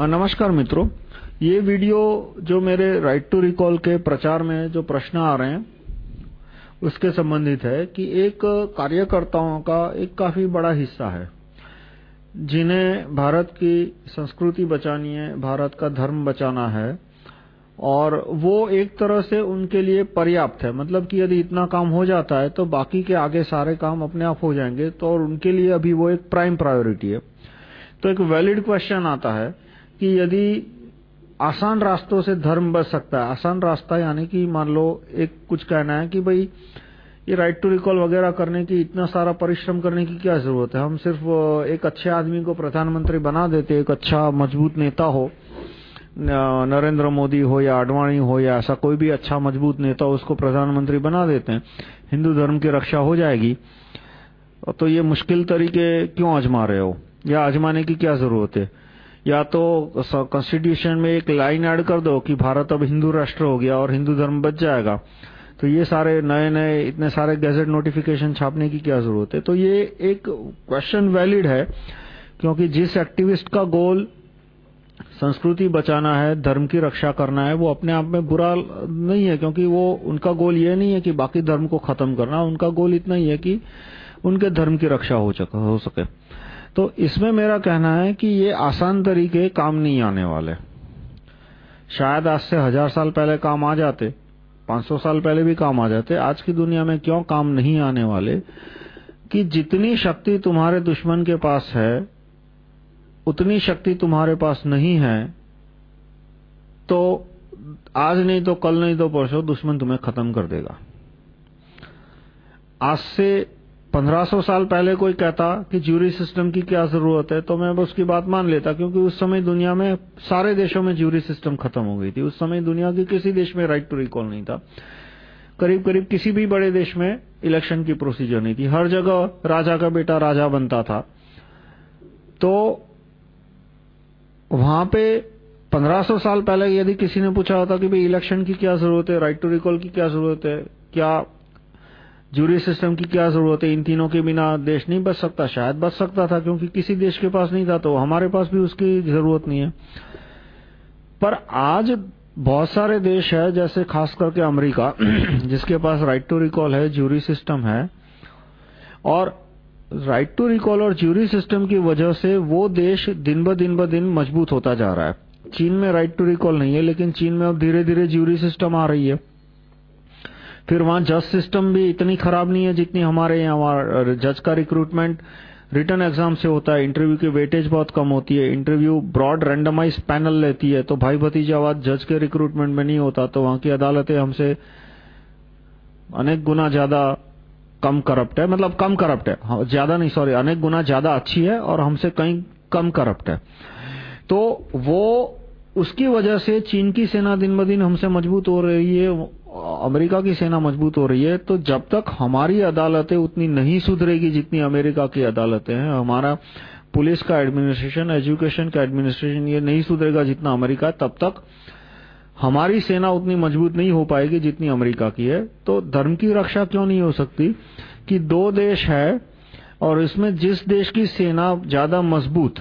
नमस्कार मित्रों। ये वीडियो जो मेरे राइट टू रिकॉल के प्रचार में जो प्रश्न आ रहे हैं, उसके संबंधित है कि एक कार्यकर्ताओं का एक काफ़ी बड़ा हिस्सा है, जिन्हें भारत की संस्कृति बचानी है, भारत का धर्म बचाना है, और वो एक तरह से उनके लिए पर्याप्त है। मतलब कि यदि इतना काम हो जाता है तो बाकी के आगे सारे काम अपने आप हो जाएँगे तो और उनके लिए अभी वो एक प्राइम प्रायोरिटी है। तो एक वैलिड क्वेश्चन आता है कि यदि आसान रास्तों से धर्म बच सकता है, आसान रास्ता यानी कि मान लो एक कुछ कहना है कि भाई, ये राइट टू रिकॉल वगैरह करने की, इतना सारा परिश्रम करने की क्या ज़रूरत है? हम सिर्फ़ एक अच्छे आदमी को प्रधानमंत्री बना देते, एक अच्छा मज़बूत नेता हो नरेंद्र मोदी हो या आडवाणी हो या ऐसा कोई भी अच्छा मज़बूत नेता हो, उसको प्रधानमंत्री बना देते हैं, हिंदू धर्म की रक्षा हो जाएगी। तो ये मुश्किल तरीके क्यों आजमा रहे हो? या आजमाने की क्या ज़रूरत है? या तो कॉन्स्टिट्यूशन में एक लाइन ऐड कर दो कि भारत अब हिंदू राष्ट्र हो गया और हिंदू धर्म बच जाएगा। तो ये सारे नए नए इतने सारे गैजेट नोटिफिकेशन छापने की क्या ज़रूरत है? तो ये एक क्वेश्चन वैलिड है क्योंकि जिस एक्टिविस्ट का गोल संस्कृति बचाना है धर्म की रक्षा करना है वो अपने आप में बुरा नहीं है क्योंकि वो उनका गोल ये नहीं है कि बाकी धर्म को खत्म करना उनका गोल इतना ही है कि उनके धर्म की रक्षा हो, हो सके। तो इसमें मेरा कहना है कि ये आसान तरीके काम नहीं आने वाले। शायद आज से हज़ार साल पहले काम आ जाते 500 साल पहले भी काम आ जाते, आज की दुनिया में क्यों काम नहीं आने वाले? कि जितनी शक्ति तुम्हारे दुश्मन के पास है, उतनी शक्ति तुम्हारे पास नहीं है तो आज नहीं तो कल नहीं तो परसों दुश्मन तुम्हें खत्म कर देगा। आज से 1500 साल पहले कोई कहता कि ज्यूरी सिस्टम की क्या ज़रूरत है तो मैं उसकी बात मान लेता, क्योंकि उस समय दुनिया में सारे देशों में ज्यूरी सिस्टम खत्म हो गई थी। उस समय दुनिया के किसी देश में राइट टू रिकॉल नहीं था। करीब करीब किसी भी बड़े देश में इलेक्शन की प्रोसीजर नहीं थी। हर जगह राजा का बेटा राजा बनता था। तो वहाँ पे 1500 साल पहले यदि किसी ने पूछा होता कि भाई इलेक्शन की क्या ज़रूरत है राइट टू रिकॉल की क्या ज़रूरत है, क्या जूरी सिस्टम की क्या ज़रूरत है? इन तीनों के बिना देश नहीं बच सकता। शायद बच सकता था, क्योंकि किसी देश के पास नहीं था तो हमारे पास भी उसकी ज़रूरत नहीं है। पर आज बहुत सारे देश है, जैसे खास करके अमेरिका, जिसके पास राइट टू रिकॉल है, जूरी सिस्टम है। और राइट टू रिकॉल और ज्यूरी सिस्टम की वजह से वो देश दिन ब दिन ब दिन मज़बूत होता जा रहा है। चीन में राइट टू रिकॉल नहीं है, लेकिन चीन में अब धीरे धीरे ज्यूरी सिस्टम आ रही है। फिर वहाँ जज सिस्टम भी इतनी खराब नहीं है जितनी हमारे यहाँ जज का रिक्रूटमेंट रिटर्न एग्ज़ाम से होता है। इंटरव्यू की वेटेज बहुत कम होती है। इंटरव्यू ब्रॉड रैंडमाइज पैनल लेती है। तो भाई भतीजावाद जज के रिक्रूटमेंट में नहीं होता तो वहाँ की अदालतें हमसे अनेक गुना ज़्यादा कम करप्ट है। मतलब कम करप्ट है। हाँ, ज़्यादा नहीं सॉरी अनेक गुना ज़्यादा अच्छी है और हमसे कहीं कम करप्ट है। तो वो उसकी वजह से चीन की सेना दिन ब दिन हमसे मज़बूत हो रही है। अमेरिका की सेना मज़बूत हो रही है तो जब तक हमारी अदालतें उतनी नहीं सुधरेगी जितनी अमेरिका की अदालतें हैं, हमारा पुलिस का एडमिनिस्ट्रेशन, एजुकेशन का एडमिनिस्ट्रेशन ये नहीं सुधरेगा जितना अमेरिका, तब तक हमारी सेना उतनी मज़बूत नहीं हो पाएगी जितनी अमेरिका की है। तो धर्म की रक्षा क्यों नहीं हो सकती? कि दो देश है और इसमें जिस देश की सेना ज़्यादा मज़बूत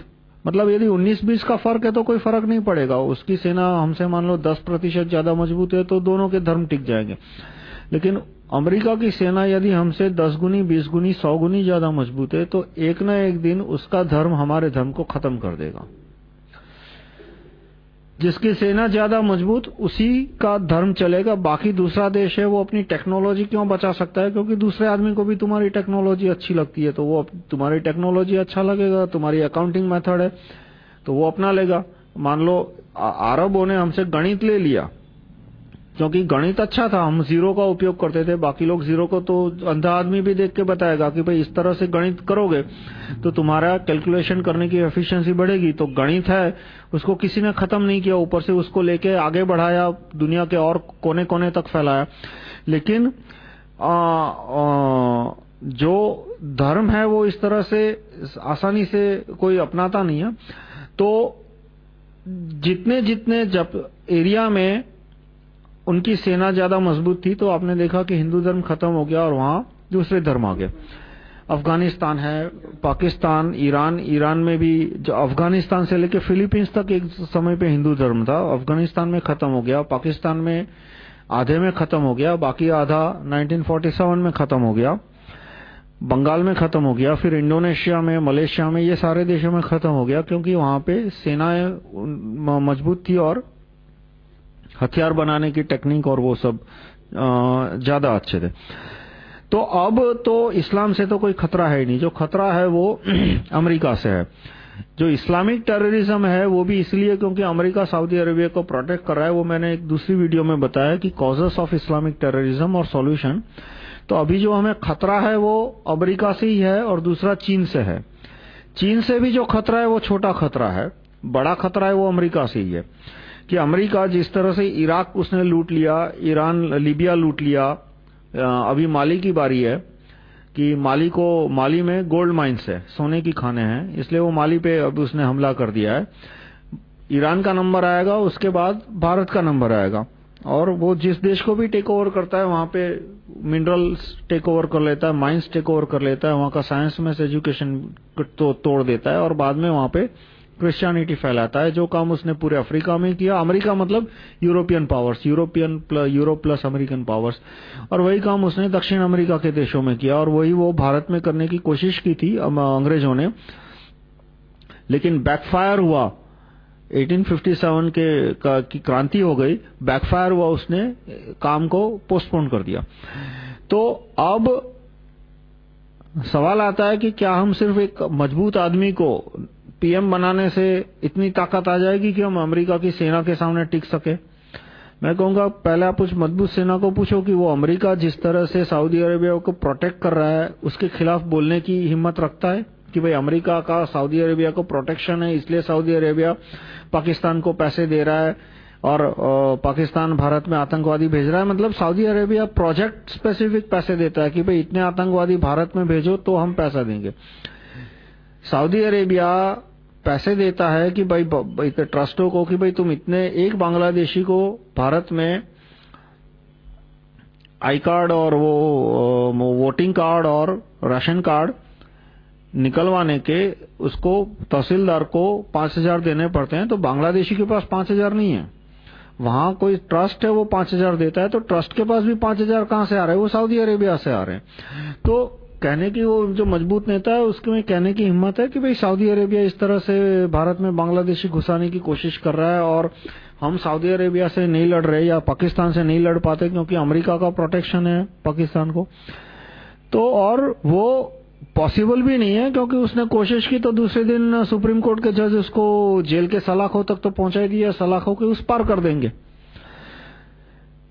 मतलब यदि 19-20 का फ़र्क है तो कोई फ़र्क नहीं पड़ेगा। उसकी सेना हमसे मान लो 10 प्रतिशत ज़्यादा मज़बूत है तो दोनों के धर्म टिक जाएँगे। लेकिन अमेरिका की सेना यदि हमसे 10 गुनी 20 गुनी 100 गुनी ज़्यादा मज़बूत है तो एक न एक दिन उसका धर्म हमारे धर्म को खत्म कर देगा। जिसकी सेना ज़्यादा मज़बूत उसी का धर्म चलेगा। बाकी दूसरा देश है, वो अपनी टेक्नोलॉजी क्यों बचा सकता है? क्योंकि दूसरे आदमी को भी तुम्हारी टेक्नोलॉजी अच्छी लगती है तो वो तुम्हारी टेक्नोलॉजी अच्छा लगेगा, तुम्हारी अकाउंटिंग मेथड है तो वो अपना लेगा। मान लो अरबों ने हमसे गणित ले लिया। क्योंकि गणित अच्छा था हम ज़ीरो का उपयोग करते थे बाकी लोग ज़ीरो को तो अंधा आदमी भी देख के बताएगा कि भाई इस तरह से गणित करोगे तो तुम्हारा कैलकुलेशन करने की एफिशिएंसी बढ़ेगी। तो गणित है उसको किसी ने खत्म नहीं किया ऊपर से उसको लेके आगे बढ़ाया दुनिया के और कोने कोने तक फैलाया। लेकिन आ, आ, जो धर्म है वो इस तरह से आसानी से कोई अपनाता नहीं है। तो जितने जितने जब एरिया में उनकी सेना ज़्यादा मज़बूत थी तो आपने देखा कि हिंदू धर्म खत्म हो गया और वहाँ दूसरे धर्म आ गए। अफ़गानिस्तान है, पाकिस्तान, ईरान ईरान में भी जो अफ़गानिस्तान से लेकर फिलीपींस तक एक समय पे हिंदू धर्म था, अफ़गानिस्तान में खत्म हो गया, पाकिस्तान में आधे में खत्म हो गया, बाकी आधा 1947 में खत्म हो गया, बंगाल में खत्म हो गया, फिर इंडोनेशिया में, मलेशिया में, ये सारे देशों में खत्म हो गया, क्योंकि वहाँ पे सेनाएँ मज़बूत थी और हथियार बनाने की टेक्निक और वो सब ज़्यादा अच्छे थे। तो अब तो इस्लाम से तो कोई खतरा है नहीं। जो खतरा है वो अमेरिका से है। जो इस्लामिक टेररिज्म है वो भी इसलिए क्योंकि अमेरिका सऊदी अरेबिया को प्रोटेक्ट कर रहा है। वो मैंने एक दूसरी वीडियो में बताया कि कॉजेस ऑफ़ इस्लामिक टेररिज्म और सॉल्यूशन तो अभी जो हमें खतरा है वो अमेरिका से ही है और दूसरा चीन से है। चीन से भी जो खतरा है वो छोटा खतरा है। बड़ा खतरा है वो अमेरिका से ही है। कि अमेरिका जिस तरह से इराक उसने लूट लिया, ईरान, लीबिया लूट लिया अभी माली की बारी है कि माली को, माली में गोल्ड माइंस है, सोने की खाने हैं, इसलिए वो माली पे अब उसने हमला कर दिया है। ईरान का नंबर आएगा, उसके बाद भारत का नंबर आएगा। और वो जिस देश को भी टेक ओवर करता है, वहाँ पे मिनरल्स टेक ओवर कर लेता है माइंस टेक ओवर कर लेता है, वहाँ का साइंस में एजुकेशन तो तोड़ देता है और बाद में वहाँ पे क्रिश्चियनिटी फैलाता है जो काम उसने पूरे अफ्रीका में किया। अमेरिका मतलब European powers European Europe plus American powers और वही काम उसने दक्षिण अमेरिका के देशों में किया और वही वो भारत में करने की कोशिश की थी अंग्रेज़ों ने। लेकिन बैकफायर हुआ। 1857 के का, की क्रांति हो गई बैकफायर हुआ उसने काम को पोस्टपोन कर दिया। तो अब सवाल आता है कि क्या हम सिर्फ़ एक मज़बूत आदमी को पीएम बनाने से इतनी ताकत आ जाएगी कि हम अमेरिका की सेना के सामने टिक सके। मैं कहूँगा, पहले आप उस मज़बूत सेना को पूछो कि वो अमेरिका जिस तरह से सऊदी अरेबिया को प्रोटेक्ट कर रहा है, उसके खिलाफ बोलने की हिम्मत रखता है कि भाई अमेरिका का सऊदी अरेबिया को प्रोटेक्शन है, इसलिए सऊदी अरेबिया पाकिस्तान को पैसे दे रहा है और पाकिस्तान भारत में आतंकवादी भेज रहा है। मतलब सऊदी अरेबिया प्रोजेक्ट स्पेसिफिक पैसे देता है कि भाई इतने आतंकवादी भारत में भेजो तो हम पैसा देंगे। सऊदी अरेबिया पैसे देता है कि भाई ट्रस्टों को कि भाई तुम इतने, एक बांग्लादेशी को भारत में आई कार्ड और वो वोटिंग कार्ड और राशन कार्ड निकलवाने के उसको तहसीलदार को पाँच हज़ार देने पड़ते हैं तो बांग्लादेशी के पास पाँच हज़ार नहीं है। वहाँ कोई ट्रस्ट है, वो पाँच हज़ार देता है तो ट्रस्ट के पास भी पाँच हज़ार कहाँ से आ रहे हैं? वो सऊदी अरेबिया से आ रहे हैं। तो कहने की वो जो मज़बूत नेता है, उसके में कहने की हिम्मत है कि भाई सऊदी अरेबिया इस तरह से भारत में बांग्लादेशी घुसाने की कोशिश कर रहा है और हम सऊदी अरेबिया से नहीं लड़ रहे या पाकिस्तान से नहीं लड़ पाते क्योंकि अमेरिका का प्रोटेक्शन है पाकिस्तान को। तो और वो पॉसिबल भी नहीं है क्योंकि उसने कोशिश की तो दूसरे दिन सुप्रीम कोर्ट के जज उसको जेल के सलाखों तक तो पहुँचा दिया सलाखों के उस पार कर देंगे।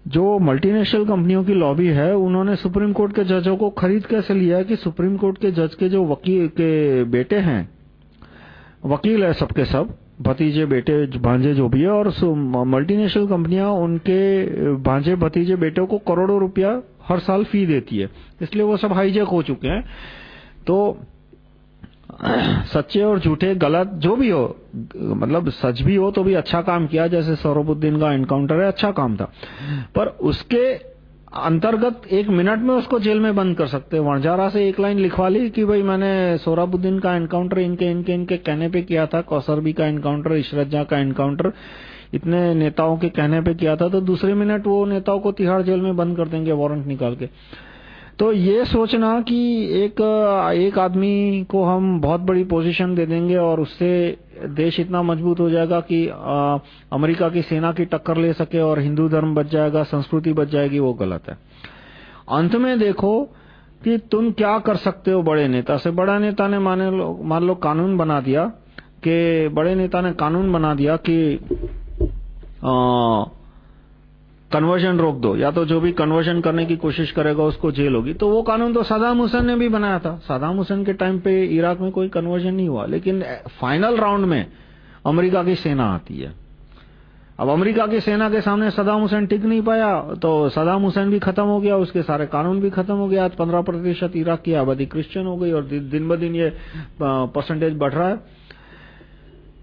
जो मल्टीनेशनल कंपनियों की लॉबी है, उन्होंने सुप्रीम कोर्ट के जजों को खरीद कैसे लिया कि सुप्रीम कोर्ट के जज के जो वकील के बेटे हैं, वकील है सबके सब, भतीजे, बेटे, भांजे जो भी है, और मल्टीनेशनल कंपनियाँ उनके भांजे, भतीजे, बेटों को करोड़ों रुपया हर साल फ़ी देती है। इसलिए वो सब हाईजेक हो चुके हैं। तो सच्चे और झूठे, गलत, जो भी हो मतलब सच भी हो तो भी अच्छा काम किया, जैसे सौरभुद्दीन का एनकाउंटर है अच्छा काम था। पर उसके अंतर्गत एक मिनट में उसको जेल में बंद कर सकते वणजारा से एक लाइन लिखवा ली कि भाई मैंने सौरभुद्दीन का एनकाउंटर इनके इनके इनके कहने पे किया था कौसरबी का एनकाउंटर इशरत का एनकाउंटर इतने नेताओं के कहने पे किया था तो दूसरे मिनट वो नेताओं को तिहाड़ जेल में बंद कर देंगे वारंट निकाल के। तो ये सोचना कि एक एक आदमी को हम बहुत बड़ी पोजीशन दे देंगे और उससे देश इतना मज़बूत हो जाएगा कि आ, अमेरिका की सेना की टक्कर ले सके और हिंदू धर्म बच जाएगा संस्कृति बच जाएगी वो गलत है। अंत में देखो कि तुम क्या कर सकते हो बड़े नेता से। बड़ा नेता ने माने लो मान लो कानून बना दिया कि बड़े नेता ने कानून बना दिया कि आ, कन्वर्जन रोक दो, या तो जो भी कन्वर्जन करने की कोशिश करेगा उसको जेल होगी। तो वो कानून तो सदाम हुसैन ने भी बनाया था। सदाम हुसैन के टाइम पे इराक में कोई कन्वर्जन नहीं हुआ। लेकिन फाइनल राउंड में अमेरिका की सेना आती है। अब अमेरिका की सेना के सामने सदाम हुसैन टिक नहीं पाया तो सदाम हुसैन भी खत्म हो गया, उसके सारे कानून भी खत्म हो गया आज पंद्रह प्रतिशत इराक की आबादी क्रिश्चियन हो गई और दिन ब दिन ये परसेंटेज बढ़ रहा है।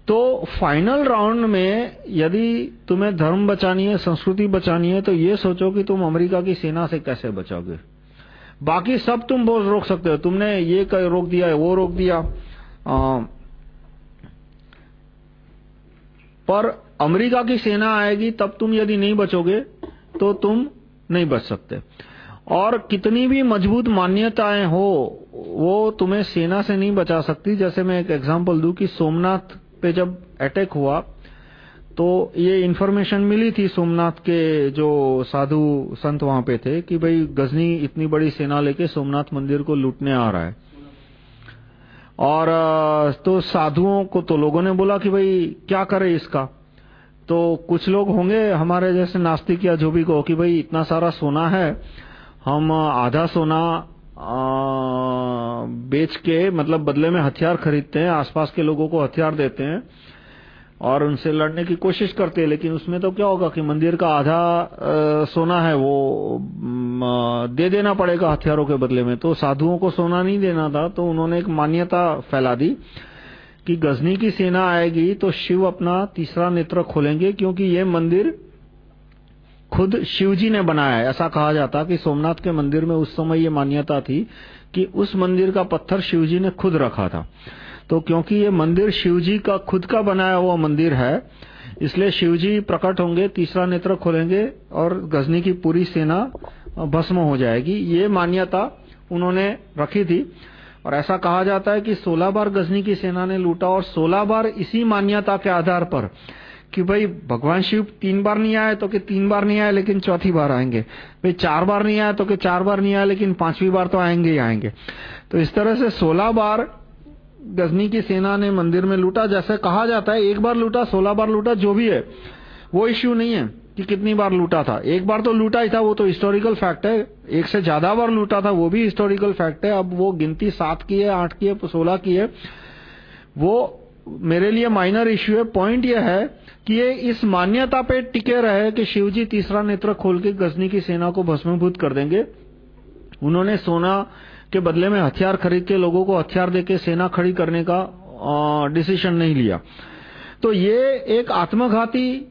तो फाइनल राउंड में यदि तुम्हें धर्म बचानी है संस्कृति बचानी है तो ये सोचो कि तुम अमेरिका की सेना से कैसे बचोगे बाकी सब तुम बहुत रोक सकते हो। तुमने ये कर रोक दिया वो रोक दिया। आ, पर अमेरिका की सेना आएगी तब तुम यदि नहीं बचोगे तो तुम नहीं बच सकते। और कितनी भी मज़बूत मान्यताएँ हो वो तुम्हें सेना से नहीं बचा सकती। जैसे मैं एक एग्जांपल दूँ कि सोमनाथ पे जब अटैक हुआ तो ये इन्फॉर्मेशन मिली थी सोमनाथ के जो साधु संत वहाँ पे थे कि भाई गजनी इतनी बड़ी सेना लेके सोमनाथ मंदिर को लूटने आ रहा है। और तो साधुओं को तो लोगों ने बोला कि भाई क्या करे इसका? तो कुछ लोग होंगे हमारे जैसे नास्तिक या जो भी को कि भाई इतना सारा सोना है, हम आधा सोना बेच के मतलब बदले में हथियार खरीदते हैं आसपास के लोगों को हथियार देते हैं और उनसे लड़ने की कोशिश करते हैं लेकिन उसमें तो क्या होगा कि मंदिर का आधा आ, सोना है वो दे देना पड़ेगा हथियारों के बदले में। तो साधुओं को सोना नहीं देना था तो उन्होंने एक मान्यता फैला दी कि गजनी की सेना आएगी तो शिव अपना तीसरा नेत्र खोलेंगे क्योंकि ये मंदिर खुद शिवजी ने बनाया है। ऐसा कहा जाता कि सोमनाथ के मंदिर में उस समय ये मान्यता थी कि उस मंदिर का पत्थर शिवजी ने खुद रखा था। तो क्योंकि ये मंदिर शिवजी का खुद का बनाया हुआ मंदिर है, इसलिए शिवजी प्रकट होंगे, तीसरा नेत्र खोलेंगे और गजनी की पूरी सेना भस्म हो जाएगी। ये मान्यता उन्होंने रखी थी। और ऐसा कहा जाता है कि 16 बार गजनी की सेना ने लूटा और 16 बार इसी मान्यता के आधार पर कि भाई, भगवान शिव तीन बार नहीं आए तो कि तीन बार नहीं आए, लेकिन चौथी बार आएँगे। भाई, चार बार नहीं आए तो कि चार बार नहीं आए, लेकिन पांचवी बार तो आएँगे ही आएँगे। तो इस तरह से 16 बार गजनी की सेना ने मंदिर में लूटा। जैसे कहा जाता है, एक बार लूटा, सोलह बार लूटा, जो भी है, वो इश्यू नहीं है कि कितनी बार लूटा था। एक बार तो लूटा ही था, वो तो हिस्टोरिकल फैक्ट है। एक से ज़्यादा बार लूटा था, वो भी हिस्टोरिकल फैक्ट है। अब वो गिनती सात की है, आठ की है, सोलह की है। वो मेरे लिए माइनर इश्यू है। पॉइंट यह है कि ये इस मान्यता पे टिके रहे कि शिवजी तीसरा नेत्र खोल के गजनी की सेना को भस्मीभूत कर देंगे। उन्होंने सोना के बदले में हथियार खरीद के लोगों को हथियार देके सेना खड़ी करने का डिसीज़न नहीं लिया। तो ये एक आत्मघाती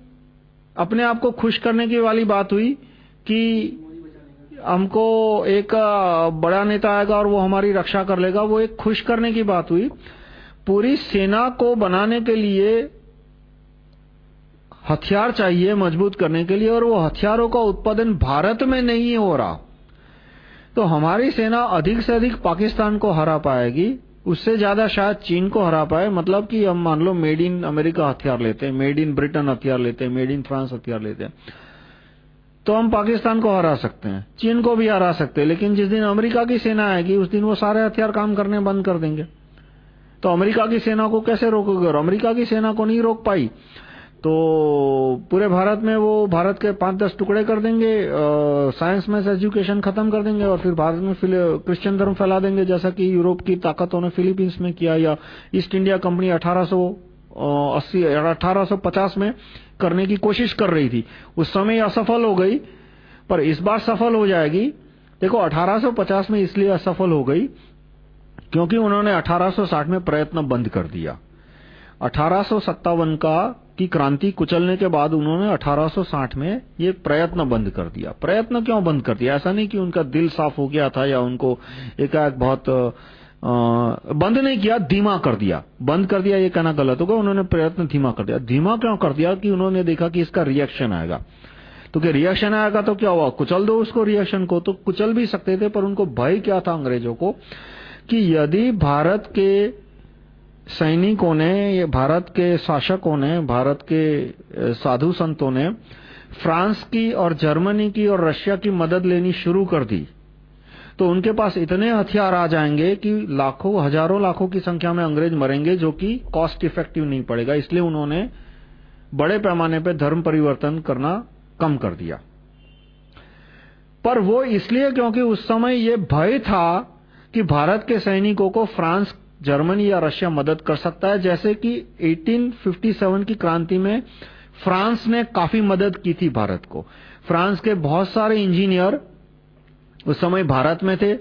अपने आप को खुश करने की वाली बात हुई कि हमको एक बड़ा नेता आएगा और वो हमारी रक्षा कर लेगा। वो एक खुश करने की बात हुई। पूरी सेना को बनाने के लिए हथियार चाहिए मज़बूत करने के लिए, और वो हथियारों का उत्पादन भारत में नहीं हो रहा। तो हमारी सेना अधिक से अधिक पाकिस्तान को हरा पाएगी। उससे ज़्यादा शायद चीन को हरा पाए। मतलब कि हम मान लो मेड इन अमेरिका हथियार लेते हैं, मेड इन ब्रिटेन हथियार लेते हैं, मेड इन फ्रांस हथियार लेते हैं। तो हम पाकिस्तान को हरा सकते हैं, चीन को भी हरा सकते हैं। लेकिन जिस दिन अमेरिका की सेना आएगी, उस दिन वो सारे हथियार काम करने बंद कर देंगे। तो अमेरिका की सेना को कैसे रोकोगे? और अमेरिका की सेना को नहीं रोक पाई तो पूरे भारत में वो भारत के पाँच दस टुकड़े कर देंगे साइंस में एजुकेशन खत्म कर देंगे और फिर भारत में क्रिश्चियन धर्म फैला देंगे, जैसा कि यूरोप की ताकतों ने फिलीपींस में किया या ईस्ट इंडिया कंपनी 1880 1850 में करने की कोशिश कर रही थी। उस समय असफल हो गई, पर इस बार सफल हो जाएगी। देखो 1850 में इसलिए असफल हो गई क्योंकि उन्होंने 1860 में प्रयत्न बंद कर दिया। अठारह का की क्रांति कुचलने के बाद उन्होंने 1860 में ये प्रयत्न बंद कर दिया। प्रयत्न क्यों बंद कर दिया? ऐसा नहीं कि उनका दिल साफ़ हो गया था या उनको एकाएक बहुत आ, बंद नहीं किया धीमा कर दिया। बंद कर दिया ये कहना गलत होगा। उन्होंने प्रयत्न धीमा कर दिया। धीमा क्यों कर दिया? कि उन्होंने देखा कि इसका रिएक्शन आएगा। तो क्या रिएक्शन आएगा तो क्या हुआ? कुचल दो उसको रिएक्शन को। तो कुचल भी सकते थे पर उनको भय क्या था अंग्रेज़ों को? कि यदि भारत के सैनिकों ने ये भारत के शासकों ने, भारत के साधु संतों ने फ्रांस की और जर्मनी की और रशिया की मदद लेनी शुरू कर दी तो उनके पास इतने हथियार आ जाएँगे कि लाखों, हज़ारों लाखों की संख्या में अंग्रेज़ मरेंगे, जो कि कॉस्ट इफ़ेक्टिव नहीं पड़ेगा। इसलिए उन्होंने बड़े पैमाने पर धर्म परिवर्तन करना कम कर दिया। पर वो इसलिए क्योंकि उस समय ये भय था कि भारत के सैनिकों को फ्रांस, जर्मनी या रशिया मदद कर सकता है। जैसे कि 1857 की क्रांति में फ्रांस ने काफ़ी मदद की थी भारत को। फ्रांस के बहुत सारे इंजीनियर उस समय भारत में थे।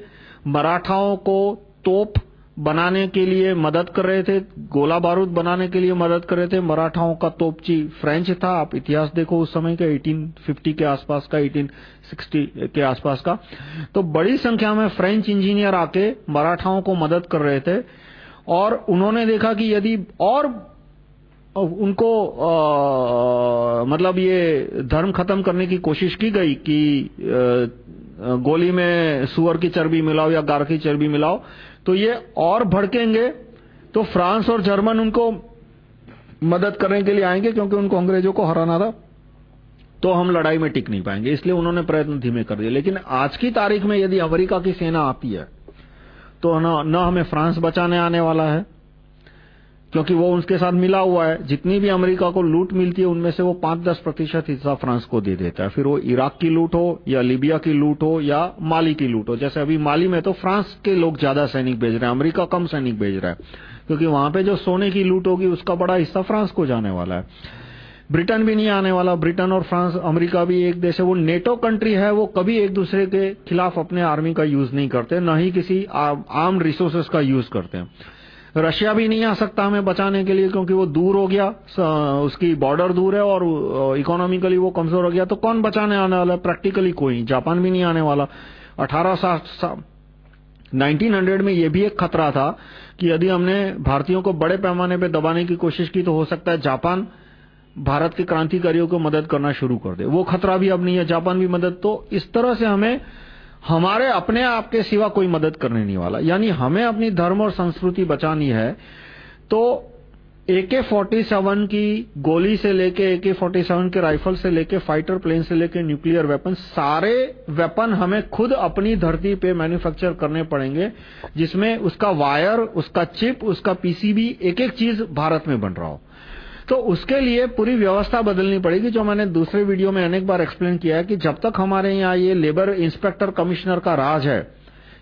मराठाओं को तोप बनाने के लिए मदद कर रहे थे गोला बारूद बनाने के लिए मदद कर रहे थे। मराठाओं का तोपची फ्रेंच था। आप इतिहास देखो उस समय का 1850 के आसपास का 1860 के आसपास का। तो बड़ी संख्या में फ्रेंच इंजीनियर आके मराठाओं को मदद कर रहे थे और उन्होंने देखा कि यदि और उनको आ, मतलब ये धर्म खत्म करने की कोशिश की गई कि आ, गोली में सुअर की चर्बी मिलाओ या गार की चर्बी मिलाओ तो ये और भड़केंगे तो फ्रांस और जर्मन उनको मदद करने के लिए आएँगे क्योंकि उनको अंग्रेज़ों को हराना था। तो हम लड़ाई में टिक नहीं पाएँगे इसलिए उन्होंने प्रयत्न धीमे कर दिए। लेकिन आज की तारीख में यदि अमेरिका की सेना आती है तो न, न हमें फ्रांस बचाने आने वाला है। क्योंकि वो उनके साथ मिला हुआ है। जितनी भी अमेरिका को लूट मिलती है, उनमें से वो पाँच दस प्रतिशत हिस्सा फ्रांस को दे देता है। फिर वो इराक की लूट हो, या लीबिया की लूट हो, या माली की लूट हो। जैसे अभी माली में तो फ्रांस के लोग ज़्यादा सैनिक भेज रहे हैं, अमेरिका कम सैनिक भेज रहा है। क्योंकि वहाँ पे जो सोने की लूट होगी, उसका बड़ा हिस्सा फ्रांस को जाने वाला है। ब्रिटेन भी नहीं आने वाला। ब्रिटेन और फ्रांस, अमेरिका भी एक देश है। वो नेटो कंट्री है, वो कभी एक दूसरे के खिलाफ अपने आर्मी का यूज़ नहीं करते, न ही किसी आर्म रिसोर्सेस का यूज़ करते हैं। रशिया भी नहीं आ सकता हमें बचाने के लिए क्योंकि वो दूर हो गया उसकी बॉर्डर दूर है और इकोनॉमिकली वो कमज़ोर हो गया। तो कौन बचाने आने वाला है? प्रैक्टिकली कोई जापान भी नहीं आने वाला। अठारह साल 1900 में ये भी एक खतरा था कि यदि हमने भारतीयों को बड़े पैमाने पे दबाने की कोशिश की तो हो सकता है जापान भारत के क्रांतिकारियों को मदद करना शुरू कर दे। वो खतरा भी अब नहीं है। जापान भी मदद। तो इस तरह से हमें हमारे अपने आप के सिवा कोई मदद करने नहीं वाला। यानी हमें अपनी धर्म और संस्कृति बचानी है तो AK-47 की गोली से लेके AK-47 के राइफल से लेके, फाइटर प्लेन से लेके न्यूक्लियर वेपन, सारे वेपन हमें खुद अपनी धरती पे मैन्युफैक्चर करने पड़ेंगे, जिसमें उसका वायर, उसका चिप, उसका पीसीबी एक एक चीज़ भारत में बन रहा हो। तो उसके लिए पूरी व्यवस्था बदलनी पड़ेगी जो मैंने दूसरे वीडियो में अनेक बार एक्सप्लेन किया है कि जब तक हमारे यहाँ ये लेबर इंस्पेक्टर कमिश्नर का राज है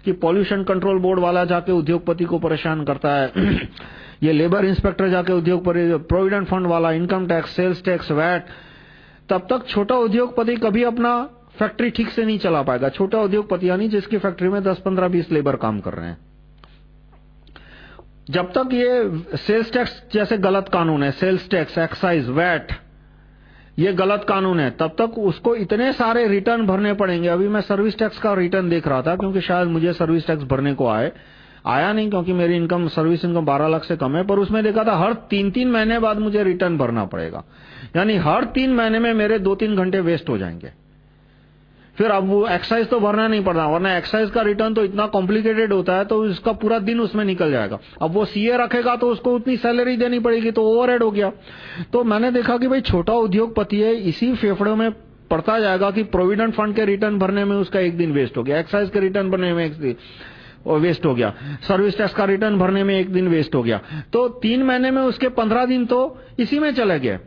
कि पॉल्यूशन कंट्रोल बोर्ड वाला जाके उद्योगपति को परेशान करता है ये लेबर इंस्पेक्टर जाके उद्योग प्रोविडेंट फंड वाला income tax sales tax VAT तब तक छोटा उद्योगपति कभी अपना फैक्ट्री ठीक से नहीं चला पाएगा। छोटा उद्योगपति यानी जिसकी फैक्ट्री में 10, 15, 20 लेबर काम कर रहे हैं। जब तक ये सेल्स टैक्स जैसे गलत कानून है सेल्स टैक्स एक्साइज वैट ये गलत कानून है, तब तक उसको इतने सारे रिटर्न भरने पड़ेंगे। अभी मैं सर्विस टैक्स का रिटर्न देख रहा था, क्योंकि शायद मुझे सर्विस टैक्स भरने को आए। आया नहीं, क्योंकि मेरी इनकम सर्विस इनकम 12 लाख से कम है, पर उसमें देखा था हर तीन तीन महीने बाद मुझे रिटर्न भरना पड़ेगा। यानी हर तीन महीने में मेरे दो तीन घंटे वेस्ट हो जाएँगे। फिर अब वो एक्साइज तो भरना नहीं पड़ता, वरना एक्साइज का रिटर्न तो इतना कॉम्प्लिकेटेड होता है तो उसका पूरा दिन उसमें निकल जाएगा। अब वो सीए रखेगा तो उसको उतनी सैलरी देनी पड़ेगी तो ओवरहेड हो गया। तो मैंने देखा कि भाई छोटा उद्योगपति है, इसी फेफड़ों में पड़ता जाएगा कि प्रोविडेंट फंड के रिटर्न भरने में उसका एक दिन वेस्ट हो गया एक्साइज के रिटर्न भरने में एक दिन वेस्ट हो गया सर्विस टैक्स का रिटर्न भरने में एक दिन वेस्ट हो गया। तो तीन महीने में उसके पंद्रह दिन तो इसी में चले गए।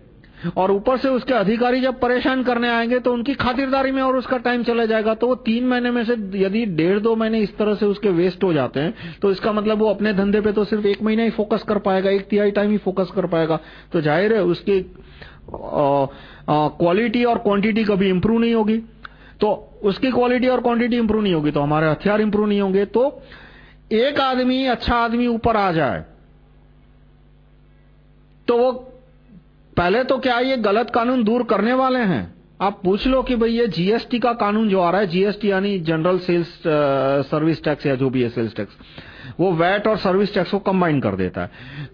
और ऊपर से उसके अधिकारी जब परेशान करने आएँगे तो उनकी खातिरदारी में और उसका टाइम चला जाएगा। तो वो तीन महीने में से यदि डेढ़ दो महीने इस तरह से उसके वेस्ट हो जाते हैं तो इसका मतलब वो अपने धंधे पे तो सिर्फ़ एक महीना ही फोकस कर पाएगा, एक तिहाई टाइम ही फोकस कर पाएगा। तो ज़ाहिर है, उसकी क्वालिटी और क्वांटिटी कभी इंप्रूव नहीं होगी। तो उसकी क्वालिटी और क्वांटिटी इंप्रूव नहीं होगी तो हमारे हथियार इंप्रूव नहीं होंगे। तो एक आदमी अच्छा आदमी ऊपर आ जाए तो वो पहले तो क्या ये गलत कानून दूर करने वाले हैं? आप पूछ लो कि भाई ये जीएसटी का कानून जो आ रहा है जीएसटी यानी जनरल सेल्स सर्विस टैक्स या जो भी है सेल्स टैक्स वो वैट और सर्विस टैक्स को कंबाइन कर देता है।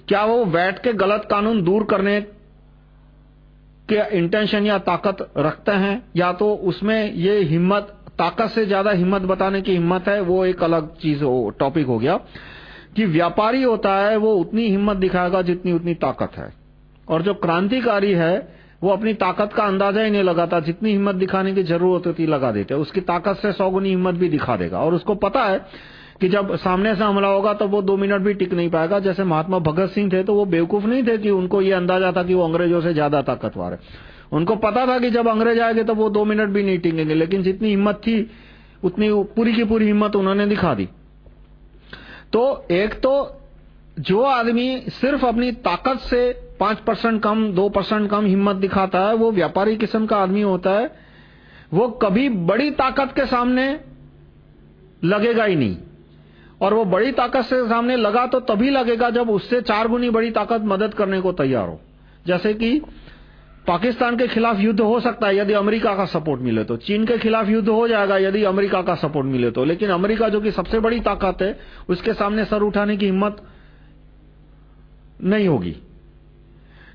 क्या वो वैट के गलत कानून दूर करने के इंटेंशन या ताकत रखते हैं? या तो उसमें ये हिम्मत, ताकत से ज़्यादा हिम्मत बताने की हिम्मत है? वो एक अलग चीज़ टॉपिक हो गया। कि व्यापारी होता है, वो उतनी हिम्मत दिखाएगा जितनी उतनी ताकत है। और जो क्रांतिकारी है, वो अपनी ताकत का अंदाज़ा ही नहीं लगाता, जितनी हिम्मत दिखाने की ज़रूरत होती लगा देते। उसकी ताकत से सौ गुनी हिम्मत भी दिखा देगा। और उसको पता है कि जब सामने से हमला होगा तो वो दो मिनट भी टिक नहीं पाएगा। जैसे महात्मा भगत सिंह थे तो वो बेवकूफ़ नहीं थे कि उनको ये अंदाज़ा था कि वो अंग्रेज़ों से ज़्यादा ताकतवर है। उनको पता था कि जब अंग्रेज़ आएँगे तो वो दो मिनट भी नहीं टिकेंगे। लेकिन जितनी हिम्मत थी, उतनी पूरी की पूरी हिम्मत उन्होंने दिखा दी। तो एक तो जो आदमी सिर्फ़ अपनी ताकत से पाँच परसेंट कम, दो परसेंट कम हिम्मत दिखाता है, वो व्यापारी किस्म का आदमी होता है, वो कभी बड़ी ताकत के सामने लगेगा ही नहीं। और वो बड़ी ताकत से सामने लगा तो तभी लगेगा जब उससे चार गुनी बड़ी ताकत मदद करने को तैयार हो। जैसे कि पाकिस्तान के खिलाफ युद्ध हो सकता है, यदि अमेरिका का सपोर्ट मिले तो। चीन के खिलाफ युद्ध हो जाएगा, यदि अमेरिका का सपोर्ट मिले तो। लेकिन अमेरिका, जो कि सबसे बड़ी ताकत है, उसके सामने सर उठाने की हिम्मत नहीं होगी।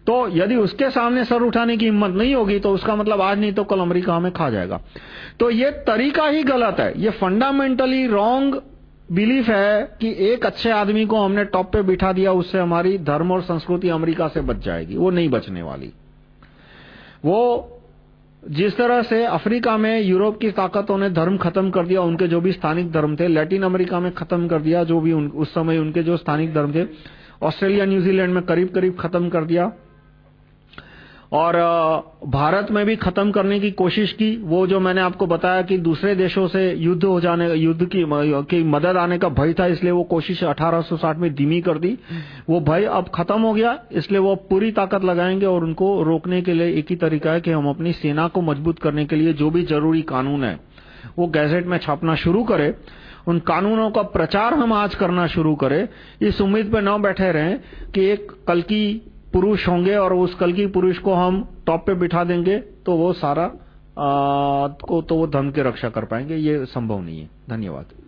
तो यदि उसके सामने सर उठाने की हिम्मत नहीं होगी तो उसका मतलब आज नहीं तो कल अमेरिका हमें खा जाएगा। तो ये तरीका ही गलत है। ये फंडामेंटली रॉन्ग बिलीफ है कि एक अच्छे आदमी को हमने टॉप पे बिठा दिया उससे हमारी धर्म और संस्कृति अमेरिका से बच जाएगी। वो नहीं बचने वाली। वो जिस तरह से अफ्रीका में यूरोप की ताकतों ने धर्म खत्म कर दिया उनके जो भी स्थानिक धर्म थे लैटिन अमेरिका में खत्म कर दिया जो भी उन, उस समय उनके जो स्थानिक धर्म थे ऑस्ट्रेलिया न्यूजीलैंड में करीब करीब खत्म कर दिया। और भारत में भी खत्म करने की कोशिश की। वो जो मैंने आपको बताया कि दूसरे देशों से युद्ध हो जाने युद्ध की, की मदद आने का भय था इसलिए वो कोशिश 1860 में धीमी कर दी। वो भय अब खत्म हो गया इसलिए वो पूरी ताकत लगाएँगे और उनको रोकने के लिए एक ही तरीका है कि हम अपनी सेना को मज़बूत करने के लिए जो भी ज़रूरी कानून है वो गैजेट में छापना शुरू करें। उन कानूनों का प्रचार हम आज करना शुरू करें। इस उम्मीद पे न बैठे रहें कि एक कल की पुरुष होंगे और उस कल की पुरुष को हम टॉप पे बिठा देंगे तो वो सारा आ, को तो वो धर्म की रक्षा कर पाएँगे ये संभव नहीं है। धन्यवाद।